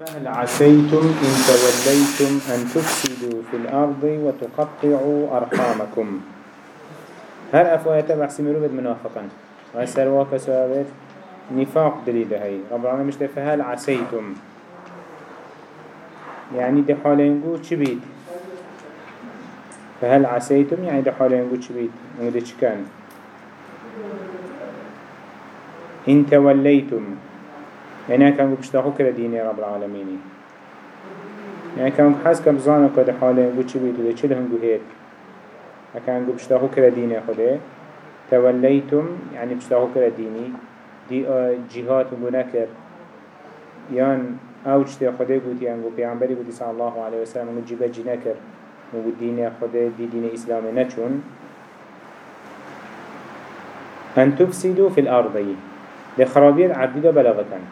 فهل عسيتم إن توليتم أن تفسدوا في الأرض وتقطعوا أرحامكم؟ هل أفوات بحسي مروبة منافقا؟ وهسر واقع سوابت نفاق دليل هاي. رب العالمين مش فهل عسيتم؟ يعني دي حالين قو چبيت فهل عسيتم؟ يعني دي حالين قو چبيت ودي چكان إن توليتم يعني كان بشتاقو كلا ديني رب العالمين يعني كان حس كم زانا كده حاله قو چه بيتو ده چه هنگو هيت كان بشتاقو كلا ديني خده توليتم يعني بشتاقو كلا ديني. دي جهات ونكر يان آو چه خده قوتي انگو پیغمبری قوتي صلى الله عليه وسلم انگو جيبه جي نكر انگو دين خده دي دين اسلام نچون. أن تفسدوا في الأرض. لخرابية عديدة بلغتان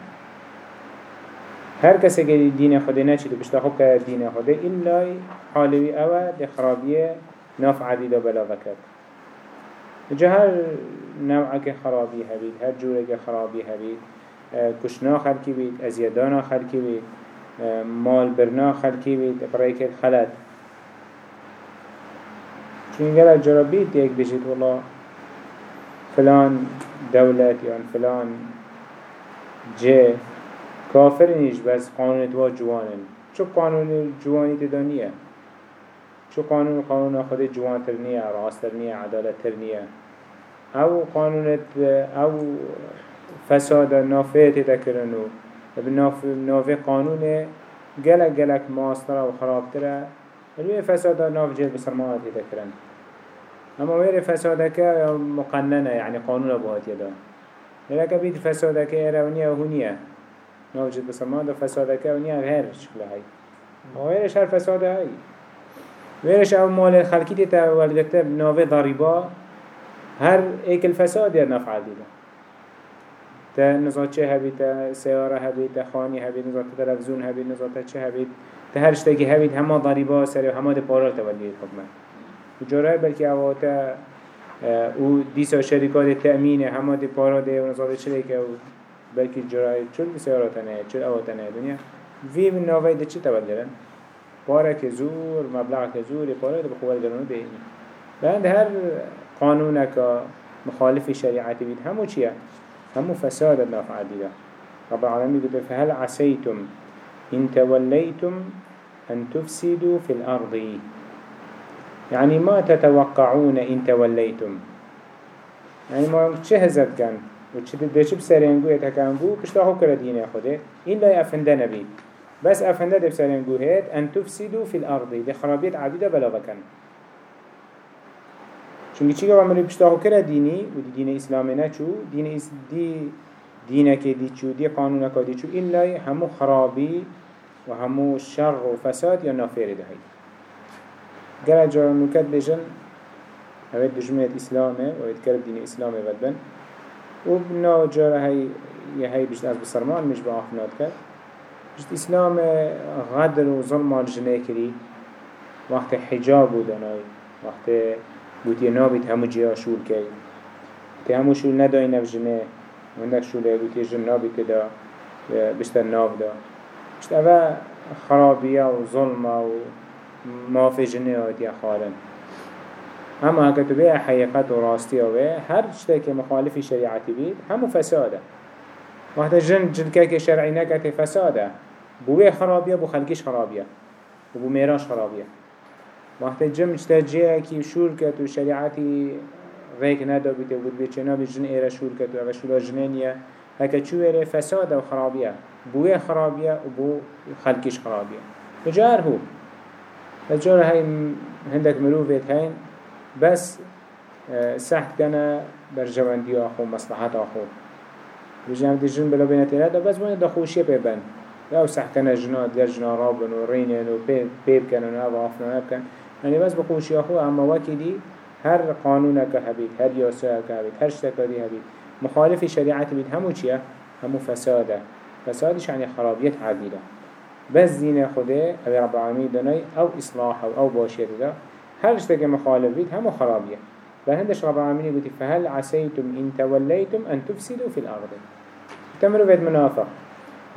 هر کسی که دین خود نچید و بشتا خوب کرد دین خود إلا حالوی ده خرابیه ناف عدیده بلا وکد جا هر نوع که خرابی هبید هر جوره که خرابی هبید کشنا خلکی بید ازیادانا خلکی بید مال برنا خلکی بید برای که خلط چون گره جرا بید یک بجید والله فلان دولت یا فلان جه كافر نیش بس قانون تو جوانن. چو قانون جوانی تدانیه چو قانون قانون خود جوان ترنیه راست ترنیه عدالت ترنیه أو قانون أو فساد نافه تذكرنو بناف نافه قانون گلک گلک ماستر و خرابتره الوی فساد ناف جيل بسرمانه تذكرن اما وير فسادك مقننه يعني قانون بهات يدا لذلك بيت فسادك ايرونيه وهنيه نوجد بسرمان ده فساده که و نیا هر شکل هاي ویرش هر فساده هاي ویرش او مال خلقی تیتا ولگرته ناوه ضریبا هر ایک الفساد یا نفع دیده. تا نزاد چه هبید تا سیاره هبید تا خانی هبید نزاد تلفزون هبید نزاد چه هبید تا هر شتاکی هبید همه ضریبا سری و همه ده پارال تولید حکمه. و جاره بلکه او تا او دیسا شرکات تأمینه همه ده پارال ده و نزاد چه که بلکه جرای چون بسیاراتنه چون اواتنه دنیا. وی من نوای ده چی تبدلن پاره که زور مبلغ که زور پاره ده بخوال گرانو بینی بعد هر قانون که مخالف شریعتی بید همو چیه؟ همو فساد النافع دیده رب العالمين يقول فهل عسيتم إن توليتم أن تفسدوا في الأرض. يعني ما تتوقعون إن توليتم يعني ما تشهزت كان و ده چه بسرنگو يتكنگو پشتا خو کرد دين خوده. این لای افنده بس افنده ده بسرنگو هيت ان تفسدو في الأرض. ده خرابيت عديدة بلا بكن چونکه چی که عملی پشتا خو کرد دینی؟ و دی دین اس دی دینه که دی چو؟ دی قانون که دی چو؟ این همو خرابی و همو شر و فساد یا نافیر ده هی گره بجن اوید دجمعت اسلامه و اوید کرد دین اسلامه ودبن و بنا جاره هی یه هی بیشت از بسرمان مش با آخنات کرد. بیشت اسلام غدر و ظلم الجنه کری وقت حجاب بود آنای. وقت بوتی نابید همو جیا شول کری تی همو شول ندای نف جنه. وندک شوله بوتی جن نابید دا بشتر ناف دا. بشت اوه خرابیه و ظلم و مافی جنه آتیا خالن اما هكا تبقى حقيقت وراستي اوه هر شتاك مخالف شريعتي بيت همو فساده. وقت جن جنكاك شرعي نكت فساده بوه خرابيه بو خلقش خرابيه وبو ميراش خرابيه وقت جن مجتاجيه كي شور كت وشريعتي غيك ندا بيت وبود بيت شناب جن ايرا شور كت وغا شور جنينيه هكا چو ايرا فساده وخرابيه بوه خرابيه وبو خلقش خرابيه وجار هو. الجار هاي هندك مروفيت هين بس سحت كنا برجواندي آخو مصلحات آخو بجنب دي جن بلا بينة تيرادا بس بنا دخوشي بيبن أو سحت كنا جنات در جنا رابن و رينين و بيب كنن و عفنا يعني بس بخوشي آخو اما وكي دي هر قانونك هبيت هر ياسوك هبيت هر شتكاري هبيت مخالف شريعة بيت همو چيه همو فساده. فسادش يعني خرابيت عديدة بس دين خده أو رب العالمين دناي أو اصلاح أو, أو باشير ده هر اشتاك مخالف بيت همو خرابية فهندش رب العالمين يقول فهل عسيتم إن توليتم أن تفسدوا في الأرض. تمروا بيت منافق.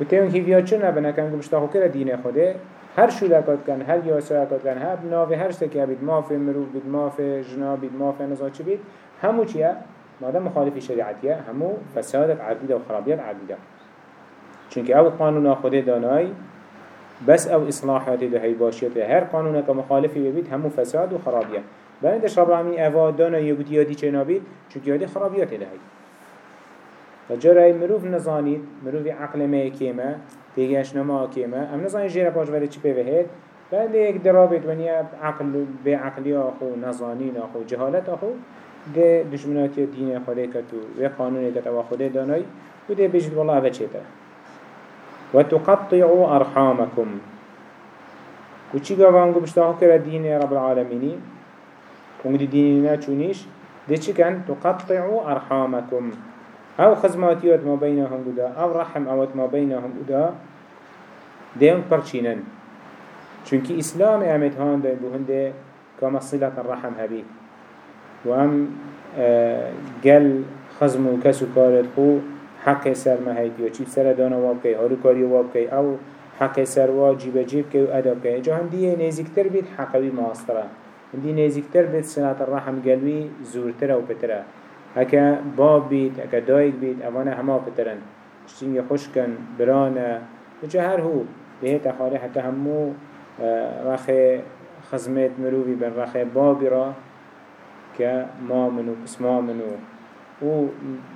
و تیون هیویا چون نبنه کن گو بشتاخو کرا دین خوده هر شولکات کن هر یاسوکات کن هر ناوی هر شتکی بید مافی مروف بید مافی جنا بید مافی نزا چی بید همو چیه؟ مادام مخالف شریعتیه همو فسادت عقیده و خرابیت چونك أو قانون خوده دانای بس او اصلاحات ده هي باشيت هر قانون که مخالفی ببید همو فساد و خرابیه. بلندش رب العالمین اوا دانا یگوت یادی چه نابید؟ چونك یادی خرابیات ده هی فجرى مروف نزانید مروف عقل ما کیمه تيجيش نما كيما ام نزاني جيرا باش ولی چی بهت بعد یک درابط ونیا عقل بعقلی آخو نزانین آخو جهالت آخو. ده دشمناتی دین خوده کتو و قانون کت او خوده دانای و ده بجد والله اوه چیتا و تقطعوا أرحامكم. و چی گوانگو بشتاقو کرا دین رب العالمینی ونگو دی دینینا چونیش ده چی کن تقطعوا أرحامكم. أو خزماتيات ما بينهم بدا أو رحم اوت ما بينهم بدا ديون پرچينن. چونك إسلام اعمد هان دا بهنده كما صلة الرحم هبي. وأم قل خزم و كسو كارت خو حق سر ما هيك يو چيب سر دانا وابكي هارو كاري وابكي أو حق سر وا جيب كي و ادا بكي جا هم دي نيزيكتر بيت حقوي ماسترا هم دي نيزيكتر بيت صلة الرحم قلوي زورتر و بتره هكا باب بيت هكا دايك بيت اوانا هما بترن اشتين يخش كن برانا وجه هر هو. بهتا خالي حتى همو آه، رخي خزمت مروبي بن رخي بابي را كا ما منو اسما منو. و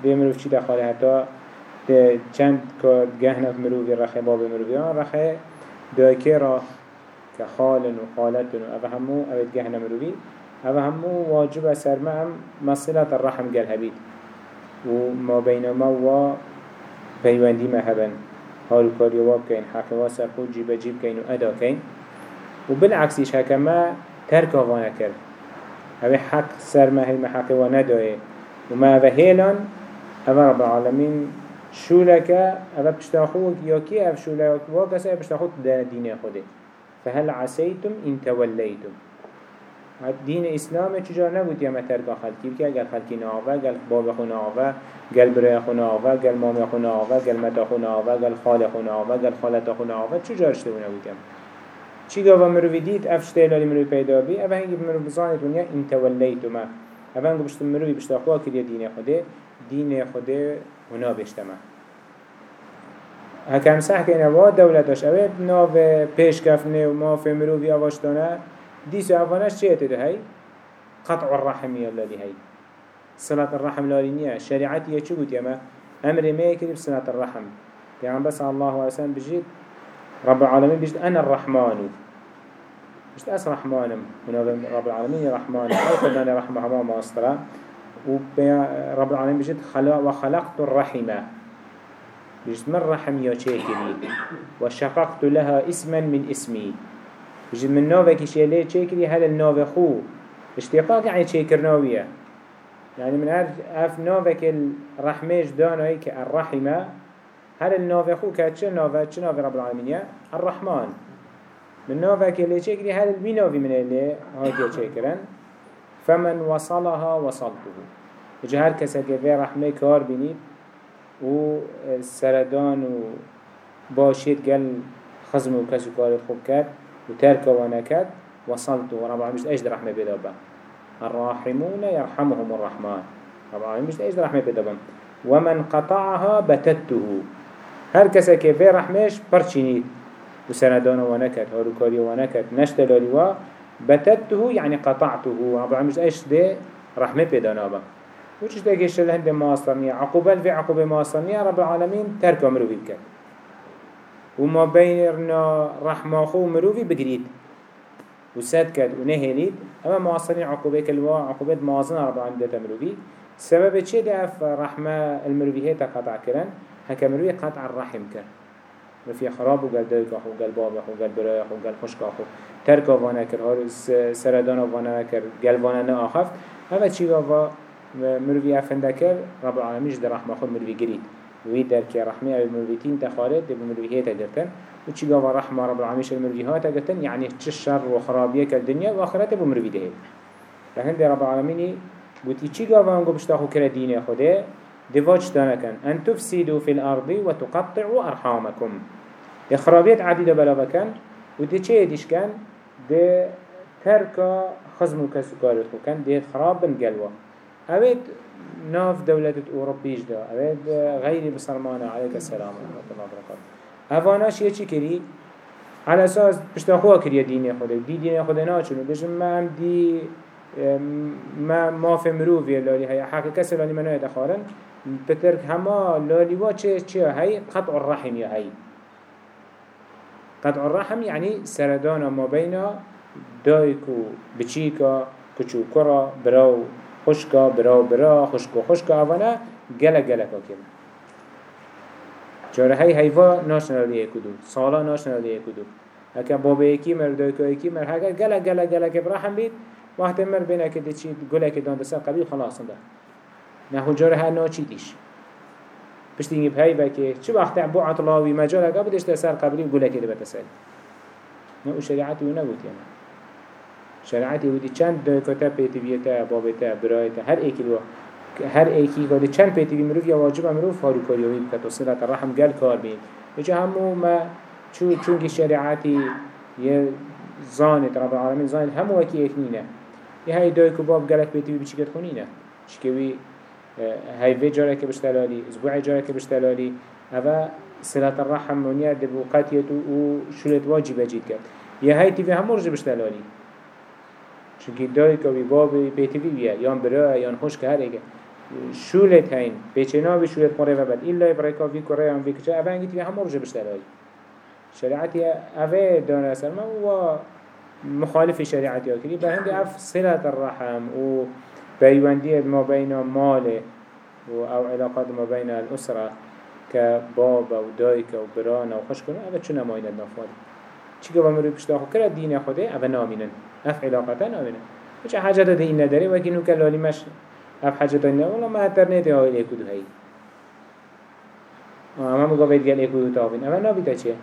بمرو چی دخاله حتی چند که گهنه مروی رخی باب مروی رخی دایکه را که خالن و خالتن و اوه همو اوه گهنه مروی هذا همو واجب سرما هم مصلة الرحم وما بينما و بيواندي ما هبن هارو كاريو واب كين حق واسر خود جيب جيب كين وأدا كين وبالعكس إيش هكما تركا وأنا كر هذا حق سرما هي ما حق وأنا دوه وما هذا هيلان هذا رب العالمين شو لك هذا بشتاخوك يوكي أف شو لك واقسا بشتاخوك دين خوده. فهل عسيتم إن توليتم دین اسلام چجا نبود یا مترگا خلکی؟ بکه گل خلکی ناوه گل باب خو ناوه گل برای خو ناوه گل مام خو ناوه گل متا خو ناوه گل خال خو ناوه گل خالت خو ناوه چجا رشته بونه بودیم چی گاوا مروی دید اف شتیلالی مروی پیدا بی اوه هنگی مروی بزانید ونیا این تولیتو ما اوه هنگی بشتم مروی بشتا خواه کریه دین هنا بشتما هکم سح که اینه دولتش اوه ناو پیش کفنه و ما فی مروی آواشتانه ديسو اوانش چه ده هاي قطع الرحم يلا هاي صلاة الرحم لالينيا شريعتي يا چو يما أمر ما يكري بصلاة الرحم. يعني بس الله عليه وسلم بجيت رب العالمين بجيت أنا الرحمن. بجيت اس رحمن من رب العالمين رحمن أو خدنا رحمه ما ماسترا. ورب العالمين خلق وخلقت الرحمة بجيت من رحم يا وشققت لها اسما من اسمي. بجد من نوفة كشي ليه تشيكري هل النوفة خو. اشتقاق يعني تشيكر نووية يعني من عرف أف نوفة الرحميش دانوي كالرحمة هل النوفة خو كاتش نوفة؟ تش نوفة رب العالمين الرحمن. من نوفة كلي تشيكري هل البينوفي من اللي هاي تشيكرن. فمن وصلها وصلته. جهر كسا كفي رحمه كار بنيت و سردان و باشید گل خزم و کسو کار خوب کرد وترك ونكد وصلت. ورب العالمين مش إيش رحمة بدابا الراحمون يرحمهم الرحمن. رب العالمين مش إيش رحمة بدابا ومن قطعها بتته. هر كسا كيفي رحمش برشينيت وسندان ونكد هاروكاري ونكد نشتلالي و بتته يعني قطعته. رب العالمين إيش ده رحمة بدانابا وچش ده كيش الهند ماصرنية عقوبة في عقوبة ماصرنية رب العالمين ترك أمره بيكت وما بيننا رحمة خو مروفي بقريد وساد كد ونهليد أما معاصرين عقوبة كلوا عقوبة معاصرين رب العالمين داتا مروفي سبب چه دعف رحمة المروفي هي تقطع كرن هكا مروفي قطع الرحم كر مروفي خراب وقال أخو وقال باب أخو وقال براي أخو وقال خشك ترك وأنا كر هار سردان وأنا كر قال وأنا نأخف هذا چي غافا مروفي أفندكر رب العالمين جد رحمة خود مروفي قريد وی درک رحمه أو مرویتین تخارد دب مرویهیت گرتن. و چی گاوا رحمه رب العالمین المرویهات گرتن. یعنی چه شر و خرابیه که دنیا و آخرت بو مروی ده لكن رب العالمین گوتی چی گاوا انگو بشتاخو کرد دین خوده؟ دواج دانكن أن تفسدوا في الأرض وتقطعوا أرحامكم خرابيت عديدة بلا بكن ودي چه ديش كان دي تركا خزمو كسوكارت كان دي خراب بن قلوة اوید ناف دولت اوروبیش دا اوید غیر بسرمانه علیک السلام ورحمت الله وبرکاته اواناش یه چی کری على أساس بشتاخوها كريا دين خدا دي دين خدا ناچنو بجم ما هم دي ما ما في مروفي لالي هي حق كسر لالي منو يدخارن بترك هما لالي وا چه چه هي قطع الرحم يا هي قد الرحم يعني سردان ما بین دایک و بچیکا کچوکرا براو خشکا براو برا خشکو خشكا اوانا گله گله كاكيما کم چاره های حیوا ناشنالی صالة سالا ناشنالی کدو هکه باب یکی مر دایک یکی مر هكا گله گله گله که رحم بيت وقت مر بینه که دیچی گله كدان دسا قبيل قبیل ده نه جاره ها ناچی بشتيني بهاي بكي چه وقت عبو عطلاوي مجال هكا بدش تسار قبلي گلا كده بتسال نو شريعتي ونبوت يعني شرعتی ودی چند کتا پیتویتا بابتا برایتا هر ایکی دو هر ایکی گاده چند پیتوی مروف یا واجب مروف هارو کاریوی بکت و صلت الرحم گل کار بین. بجا همو ما چون چونکی شرعتی یه زانت رب العالمین زانت همو وکی اکنینه. یه های که باب گلک پیتوی بچی کت خونینه چکوی هاي في جارة كبشتلالي أسبوع جارة كبشتلالي هذا صلة الرحم ونيا دبو قاتية وشلت واجب جيد كات يا هاي تيفي هم رجع بشتلالي. چونکی دای که وی باب بیتی وی بیه یان برای یان خوش که هر ایگه شولت هین پیچنا به شولت مره و بد ایلا برای کافی کره یان وی کچه اوه انگی تیوی همه رجه بشترهایی شریعتی اوه دانه ما و مخالف شریعتی ها کری به هنده اف صلت الرحم و بیوندی ما بین مال أو علاقات ما بین الأسرة که باب و دایک و بران و خوش کنه اوه چونه ماینه نافاده چی که با مروی پشتا خود کرد دین خوده اوه نامینن. اف علاقتا نامینن. وچه حاجت ده این نداره وکی نو کلالی مش اف حاجت ده والله ما اترنیت ها ایلی کدو هایی اما هم گوید گل ایکو تابین. اما نابیتا چه؟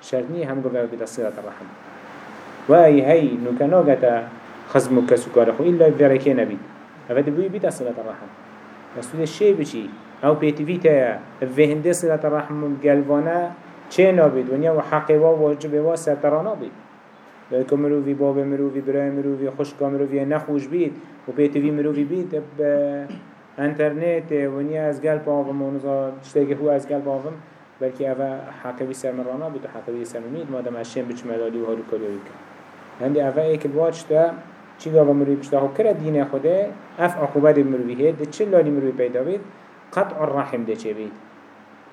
شرط نی هم گوید بیتا صلات الرحم و ای هی نو کناگتا خزم کسو کار خو. ایلا برکه نبید اما دبوی بیتا صلات الرحم ده شی بچی أو پیتوی تا وهنده صلات الرحم گلوانه چه نابید ونیا و حقی و واجب و سرترا نابید لایکو مروفی باب مروفی برای مروفی خشکا مروفی نخوش بید و پیتوی مروفی بید به انترنت ونیا از گل پاوم و نزا تشتاقه هو از گل پاوم بلکه اوه حقی سر مرانا بود و حقی سر ممید مادم عشیم بچ ملالی و هارو کلیوی کن هندی اوه ایک الواج تا چی گاوا مروفی پشتا خو کرد؟ دین خوده اف عقوبت مروفی هید ده چه لالی مروفی پیدا بید قطع الرحم ده چه بید؟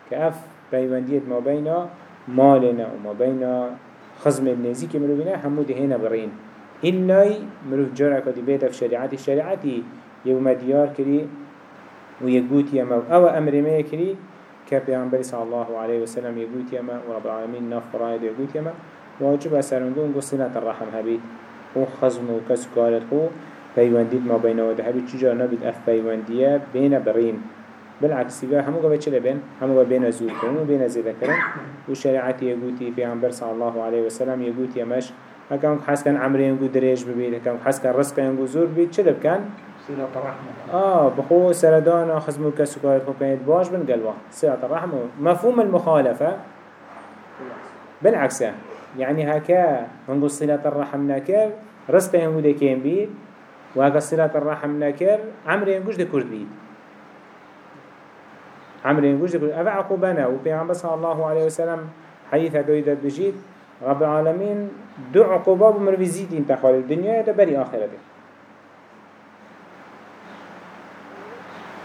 که اف پیوندیت ما بین مالنا و ما بین خزم النزی که مروفینا همو دهینا برین إلاي مروف جارع كدي بيتا في شريعتي شريعتي يوم ديار كري ويقوت يما أو أمر ما كري كبيعنبري صلى الله عليه وسلم يقوت يما ورب العالمين ناف قرآن يقوت يما واجب أسرندون قصينة الرحم هبيت وخزم وكسكارت هو بيوانديد ما بين ودهبي تجار نبيد أف بيواندية بين برين بالعكس يقول همو قبل چلا بين همو قبل بين زود كرن وبين زيادة كرن وشريعتي يقولي في عمبر صلى الله عليه وسلم يقولي يمش هكذا حس كان عمري ينقو دريج ببيت هكذا حس كان رزق ينقو زور بيت چلا بكان صلة الرحمة آه بخو سردان خزمو كسوكايت خو كانت باش بن قلوة صلة الرحمة مفهوم المخالفة. بالعكس يعني هكا هنقو صلة الرحم نكر رزق ينقو دي كين بيت وهكا صلة الرحم نكر عمري ينقوش دي كرد بيت. عمر ينقوش دكول أفا عقوبنا وبيعمل صلى الله عليه وسلم حديث هكذا بجيد رب العالمين دو عقوبة بمروي زيد انتخال الدنيا ده بري آخرته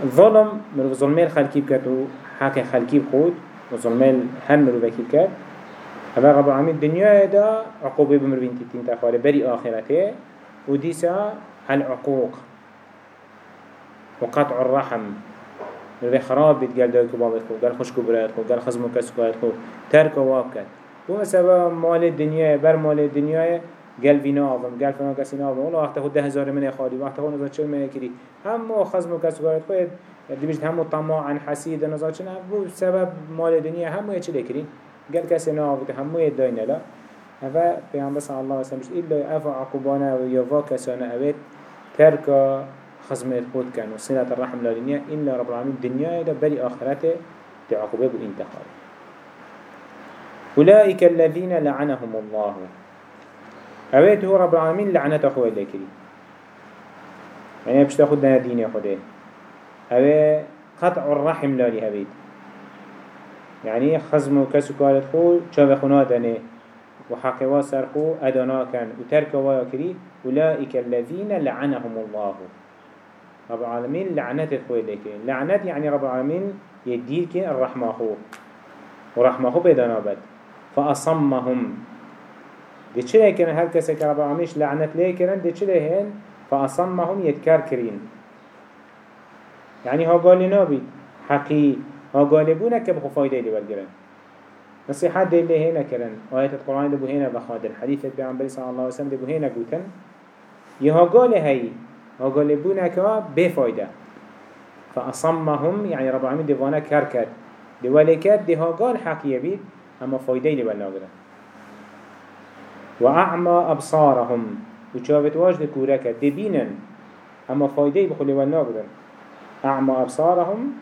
ظلم مروي ظلمي الخلقي بكتو حاكي خلقي بخود وظلمي هم مروي بكت أفا رب العالمين الدنيا ده عقوبة بمروي انتخال بري آخرته. وديسا العقوق وقطع الرحم. نوی خراب بید گل دای کبابت خو. گل خوش کبرایت خو. گل خزم کس کبرایت خو. ترک و واب کرد. بو مثلا مال دنیای بر مال دنیای گل وینا آفم گل فنا کسی نافم اولا وقت ده هزار من خالی. وقت خود نزاد چل من کری هم خزم کس کبرایت خو. دیمشت هم طماعا حسید نزاد چن بو سبب مال دنیا. هم یه چلی کری گل کسی نافت هم یه داینه لا هذا پیامبر صلی الله علیه و سلم ایلا افا عقوبانا و یوا کسانه اوید ترک خزمت خود كان وصلة الرحم لالنيا إلا رب العالمين دنيا دا بري آخرته تعقبه بإنتخاب أولئك الذين لعنهم الله. أويت هو رب العالمين لعنة أخوة ذكري يعني بشتا خود دنا دين خده أوي قطع الرحم لالي هبيت يعني خزم وكسو كالت خو شاب خنا دنه وحقوا سرخو أدنا كان وتركوا يكري أولئك الذين لعنهم الله. رب العالمين لعنت خوي لك لعنت يعني رب العالمين يديك الرحمة خو. ورحمة خو بيدنا بد فأصمهم. دي چلي كان كسي كرب العالمين لعنت ليه كان دي چلي هن؟ فأصمهم يتكار كرين يعني ها قال نابي حقي ها قال بونا كبخو فايدة لي والقرن نصيحة دي اللي هنا كرن آيات القرآن دي بوهنا بخادر حديثة بيعنبري صلى الله عليه وسلم دي بوهنا قوتن يها قال هاي ها قال بونا كوا بفايدة فأصمهم يعني رب العالمين ديوانا كركت دي ولكت دي ها قال حقية بيت أما فايدة والقرن وأعمى أبصارهم. وشافت واجد كوركت دي بينن أما فايدة بخلي والقرن أعمى أبصارهم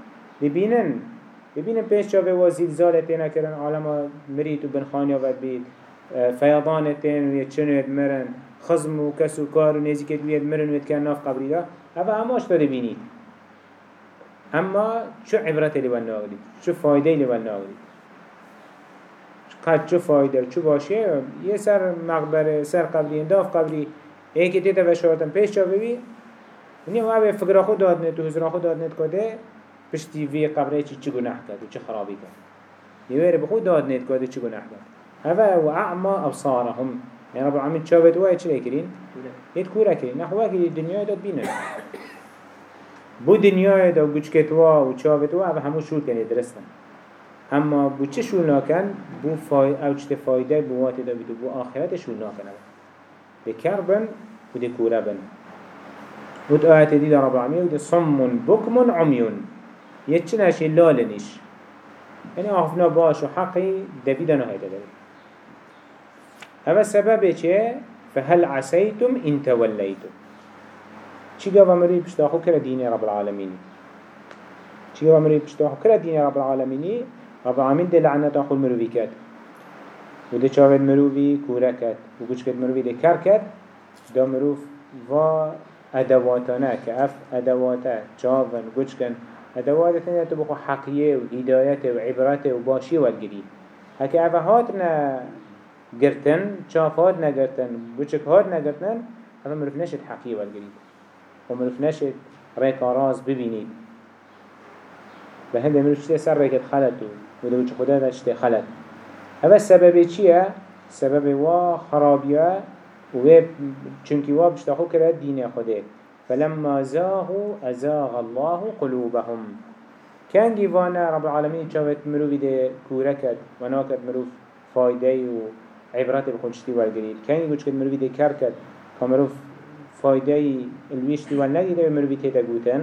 ببینن ببینن پیش چاوه و زلزال تینا کرن عالم مرید و بنخانی آورد بید. فیضان تین و یه چنوید مرن. خزم و کس و کار و نزیکت وید مرن وید کن ناف قبری دا. اوه هماش داره بینید. اما چو عبرت لیوان ناغلید چو فایده لیوان ناغلید قد چو فایده چو باشه؟ یه سر مقبره سر قبری انداف قبری. ایکی تیتا و شهرتن پیش چاوه بید ونیا اوه فکر خود داد نت و حضر خود داد نت کده. پشتی وی قبره چی چی گناه کرد و چی خرابی کرد. نویر بخود داد نید کرد و چی گناه کرد. هوا و اعما ابصارهم. یعنی رب العالمين شافت وای چی کردین یت کورا کرین. نخوا که دنیای داد بینه. بو دنیای داد گوچکت وا و شافت وا و همو شو کنید درستن. اما بو چه شو ناکن؟ بو فای او چه فایده بو وات داد بو آخرت شو ناکن. کر بن و دکورا بن. بود آیت دید رب و دسمن صم بکم عمیون. يتشن هشي لالنش يعني آفنا باش وحقي دفيدنا هيدا داري هذا السبب چه فهل عسيتم إن توليتم چي قوة مريد بشتاخو كرا دين رب العالمين چي قوة مريد بشتاخو كرا دين رب العالمين رب العالمين دي لعنة أخو المروفي كات وده چاوه المروفي كورا كات وكوش كت مروفي دي كار كات دا مروف و ادواتنا كأف ادواتا چاوه وكوش كن ادوات ثانية تبقى حقية وهداية وعبرة وباشي والجري هكا أفا هاتنا قرتن شاف هاتنا قرتن بوشك هاتنا قرتن أفا مرفناشت حقية والجري ومرفناشت ريكا راز ببينيد بهنده مرفشتي سر ريكت خلطو وده بوش خدا داشته خلط. هذا السبب چيه؟ سبب وا خرابيه و چونكي وا بشتاخو كرا دين خده فلما زاغوا أزاغ الله قلوبهم. كان جيوانا رب العالمين شافت مروفي ده كوركت وناكت مروف فايدة و عبرات بخونشتي والقريب كان يقول كد مروفي ده كركت كمروف فايدة الويشتي والنقي ده مروفي تيدا قوتن.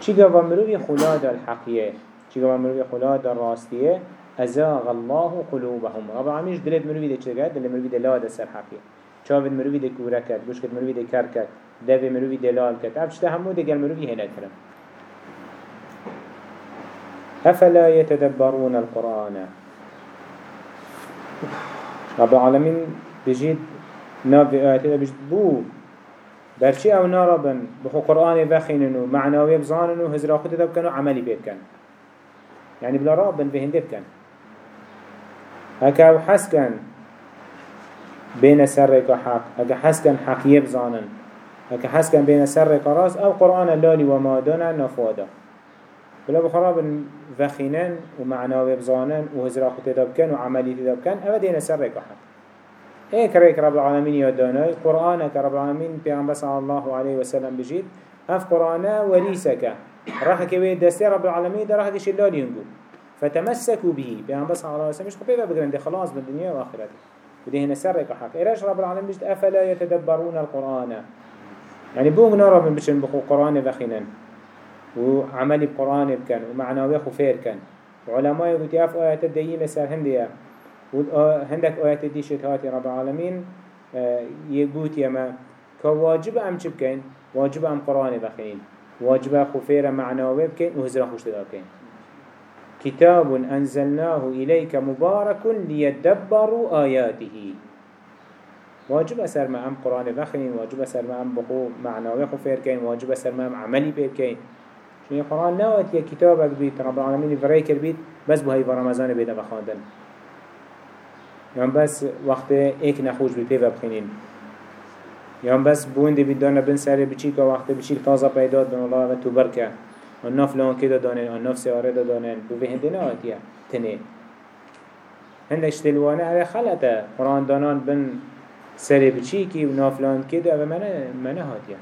چي قوى مروفي خلاد الحقية؟ چي قوى مروفي خلاد الراستية؟ أزاغ الله قلوبهم. رب العالمين دلت مروفي ده چه دل مروفي ده لا ده سر حقية. شافت مروفي ده كوركت بوش كد مروفي ده كركت ده مروفي دلال كت أبشت همو دقل مروفي هنا كرم أفلا يتدبرون القرآن؟ رب العالمين بجيد ناب آيات بجد بو. برشي أو ناربن بخو قرآن بخيننو معناوي بزاننو هزرا خود دبكن عملي بيبكن يعني بلا رابن بهن دبكن هكا حسكن بين سرق حق هكا حسكن حق يبزانن هكا حس كان بين سر قراص أو قرآن اللالي وما دون نفودا. بلا بخراب فخينان ومعنى وبزانان وهزرا خطدب وعملي تدب كان أبدا دين سر قحط إيه كريك رب العالمين يداناي قرآن كرب العالمين بيغمبر صلى الله عليه وسلم بجيد أف قرآن وليسك. راح كوي دستي رب العالمين ده راح كش اللالي ينقول. فتمسكوا به. بيغمبر صلى الله عليه وسلم مش خبيبه بقرن دي خلاص بالدنيا وآخرته ودي هنا سر قحط إيراش رب العالمين بجد أفلا يتدبرون القرآن؟ يعني بوغ نارا من بشن بخو قرآن وخينن وعملي بقرآن بكن ومعناوي خفير كان وعلماء يقول ياف آيات الدهي مثل هندية. وهندك آيات دي شتهاتي رب العالمين آه، يقول يما كواجب أم چه بكين واجب أم قرآن بخين واجب خفير معناوي بكين وهزرا خوش بكين كتاب أنزلناه إليك مبارك ليدبروا آياته. واجب أسر ما أم قرآن بخين واجب أسر ما أم بقو معناوي خفير كين واجب أسر ما أم عملي بير كين شنو القرآن نوات يا كتابك بيت رب العالمين فريكر بيت بس بهاي برمزان بيت بخاندن يعني بس وقت إيك نخوش بيت بخينين. يعني بس بون دي بدانا بن سر بچيك وقت بچيك تازه پیدا دون الله و تو برکه. و ناف لأن كده دانن و ناف سياره دا دانن. بو به هنده نهاتيه تنه. هندش تلوانه على خلطه. قرآن دانان بن سر بچيكي و ناف لأن كده و منه هاتيه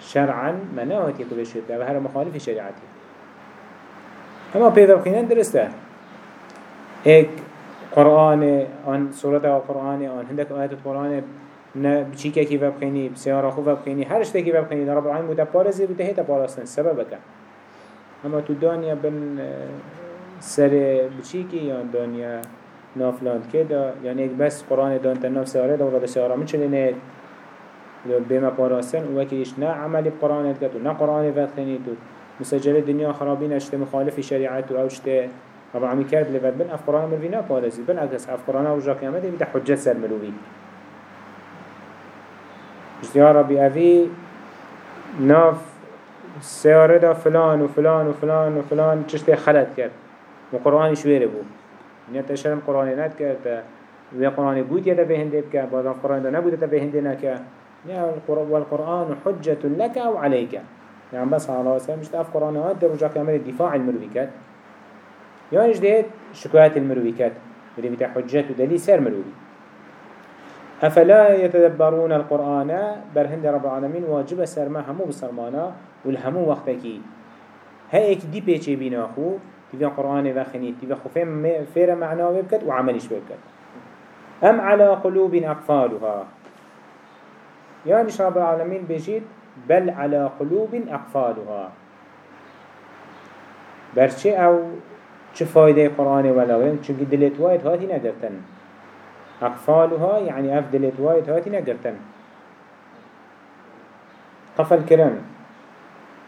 شرعا منه هاتيه كده شده و هر مخالف شريعتي اما پیدا بخینن درسته. ایک قرآن آن سورة قرآن آن هندك آيات القرآن نه بچیکه کی وب خینی بسیار خو وب خینی هر شته کی وب خینی رب العالمین مت پارزی بده هتا پارستن سبب که. اما تو دنیا بن سر بچیکی یا دنیا نافلان كده یعنی یک بس قرآن دان نفس سيارة دا ولاد سيارة من شلينات بما پاراستن وكيش نا عمل دکت و نا قرآن فاتخنيت مسجل دنیا خرابين اشت مخالف شریعت و اشت رب عمی کرد لفت بن افقران مروی نا پارزی بن اكس افقران او جا قيامت امتا حجت سر مروی. يا ربی اوی ناف سيارة فلان وفلان وفلان وفلان چشت خلط كرد وقرآن شوير بود. يعني تشرم قرآن نت کرد ويا قرآن بود يدا بهنده بك بعد القرآن دا نبود يدا بهنده نك والقرآن حجة لك أو عليك. يعني بس على الله مش تقف قرآن هاد در رجاك يعمل الدفاع المروي يعني جديد شكوات المروي كات اللي بتاع حجة ودليل سر مروي أفلا يتدبرون القرآن؟ برهند رب العالمين واجب سرما همو بسرمانا والهمو وقتكي هيك دي بيچه بينا أخو تبي القرآن وخني تبي خفين فير معناه بكت وعملش بكت أم على قلوب أقفالها؟ يعني رب العالمين بيجيت بل على قلوب أقفالها. برشي أو چه فايدة قرآن ولا غير چونك دلت وايد هاتي نقرتن أقفالها يعني أفضلت وايد هاتي نقرتن قفل كرم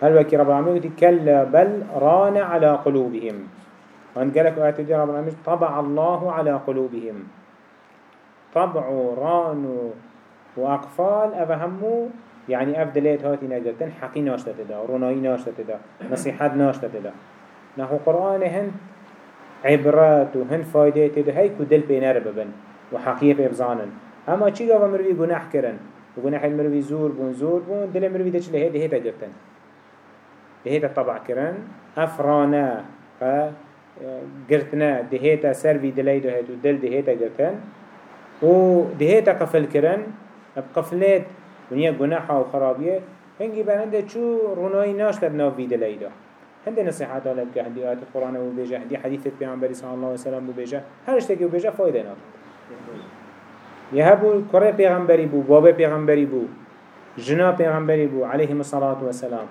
هل وكي رب العالمين كلا بل ران على قلوبهم. وإن قالك آيات دي رب العالمين طبع الله على قلوبهم. طبع ران وأقفال أفهموا يعني أفضلت هاتي نقرتن حقي ناشتة دا روناي ناشتة دا نصيحات ناشتة دا نحو قرآن هن عبرات وهن فايدات دا هيكو دل بينار ببن وحقيقة بزانن أما چی گاوا مروی گناه کرن و گناه مروی زور بون زور بون دل مروی دچ لهه دهه گرتن دهه طبع کرن أفرانا ف گرتنا دهه سر بی دلی دهه و دل دهه گرتن و دهه قفل کرن بقفلات ونیا گناه و خرابیه هنگی برنده چو رونای ناشتر ناف بی دلی ده هندي نصيحات على بك هندي آيات القرآن وبيجا هندي حديث البيعنبري صلى الله عليه وسلم وبيجا. هر اشتكي وبيجا فايدة ناف يهبو كره پیغمبری بو باب پیغمبری بو جنا پیغمبری بو عليه الصلاة والسلام.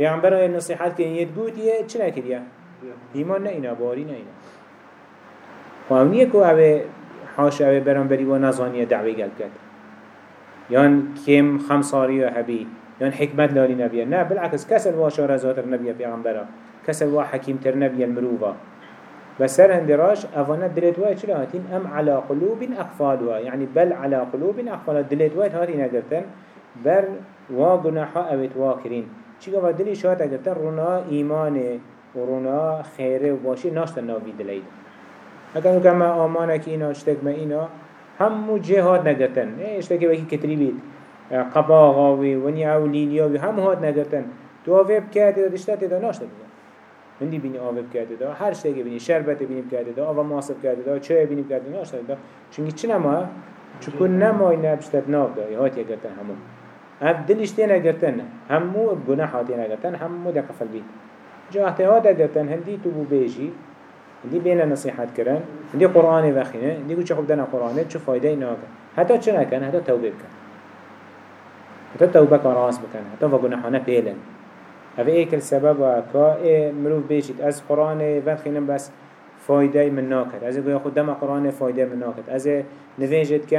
های نصیحت که یه گوت یه چه نکریه؟ ایمان نه اینا باری نه اینا. و اونیه که اوه حاش اوه برانبری و نظانیه دعوی گل کرد. یان کم خمساری و حبی یان حکمت لالی نبیه نه بالعکس کسل وا شارزاتر نبیه پیغمبره کسل وا حکیمتر نبیه المروفه بسر هندراش أفانا دلت وايد شلا هاتين أم على قلوب أقفالها يعني بل على قلوب أقفالها دلت وايد هاتين أقرتن بر واقناحا أبت واكرين چی که دلی شاید اگرتن رونا ایمان و رونا خیره و باشی ناشتن ناوی دلید. اگر که ما آمانه که اینا اشتک ما اینا همو جهاد نگرتن. اشتکی بکی کتری بید قباغاوی ونی او لیلیاوی همو هاد نگرتن. تو آویب کرده دشتت دا ناشتن من دی بینی آب کرده دا هر شتایی بینی شربت بینیم کرده دا آب ماسب کرده دا چای بینیم کرده دا ناشتاد دا چونگی چی نما چون نمای نبشتت ناب دا یهات یگرتن همو اف دلش تین اگرتن همو گناه هاتین اگرتن همو دا قفل بید. جا احتیاط اگرتن هندی تو بو بیجی هندی بین نصیحت کرن هندی قرآن وخینه هندی گو چه خوب دنا قرآنه چه فایده اینا کن حتی چه حتی توبه کن حتی توبه کن راست بکن. حتی و گناهانه پیلن. هذا ايك السبب وكا إيه مروف بيشت از قرآن وقت خينم بس فايدة من ناكد از يقول ياخد دم قرآن فايدة من ناكد از نفيجت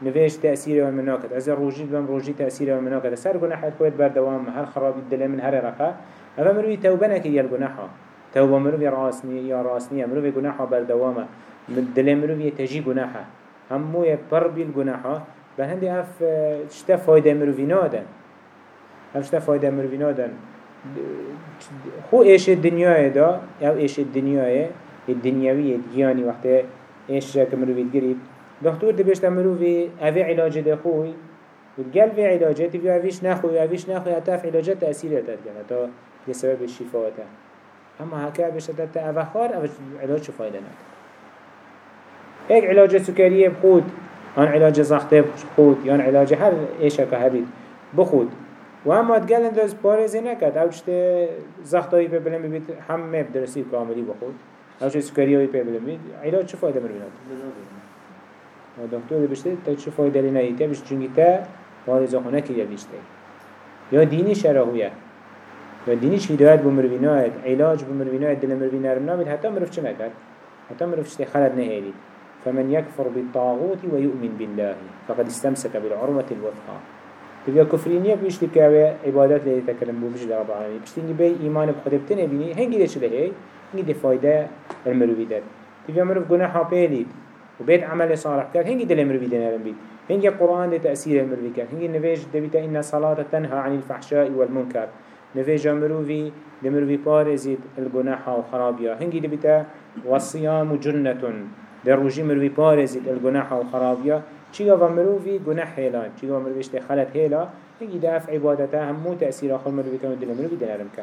كم نفيش تأثير والمناكد از روجي بم روجي تأثير والمناكد سر جناح كويت بردوام هر خراب الدل من هر رقا هذا مروي توبة نكي الجناحة توبة مروي راسني يا راسني. مروي جناحة بردوامه من دل مروي تجي جناحة همو يبر بالجناحة بهندي أف شتا فايدة مروي نادن؟ أف شتا فايدة مروي نادن؟ خو إيش الدنيا دا؟ أو إيش الدنيا الدنيوية دياني وقت إيش جاك مروي تقريب؟ دکتر دی مرو وی اوی علاج دخوی و گل وی علاجه تی بیو اویش نخوی اویش نخوی حتی اف علاجه تأثیر تد گنه تا یه سبب شفاعته اما هکه اویش تا تا اوه خار اویش علاج شفایده نده ایک علاج سکریه بخود آن علاج زخته بخود یا علاج هر ایشه که هبید بخود. و اما اتگل انداز پارزی نکد او چه زختایی پی بلن ببید همه درسی کاملی بخود. او چه سکریه پی بلن ببید. علاج چه فایده مرمینات؟ دکتر بشته تا چه فایده لی نهیته بشت چونگی تا پارزا خونه که بیشته یا دینی شراهویه یا دینیش هدایت بمروینات علاج بمروینات دل مروین نرم نامید حتی مروف چه نکرد حتی مروف چه خلد نهیدید فمن يكفر بالطاغوت ويؤمن بالله. فقد استمسك بالعروة الوثقى تبقى كفرينية بيشتي كاوة عبادات اللي تكلم بو بجد رب العالمين بيشتي بي إيمان بخده بتنه بيني هنگي ده شده هي هنگي ده فايدة المروي ده تبقى مروف گناحا بيليد وبيت عمل صالح كان هنگي ده المروي ده نرم بيت هنگي قرآن ده تأثير المروي كان هنگي نفيج ده بيتا إن صلاة تنهى عن الفحشاء والمنكر. نفيج مروي ده مروي بارزيد الگناحا وخرابيا هنگي ده بيتا والصيام جنة. ده روجي مروي بارزيد الگناحا وخرابيا چیگا و مروفی گناه هیلان چیگا و مروفیش خلط هیلا هنگی دفع عبادته همو تأثیر آخر مروفی کن و دل مروفی دلالم کن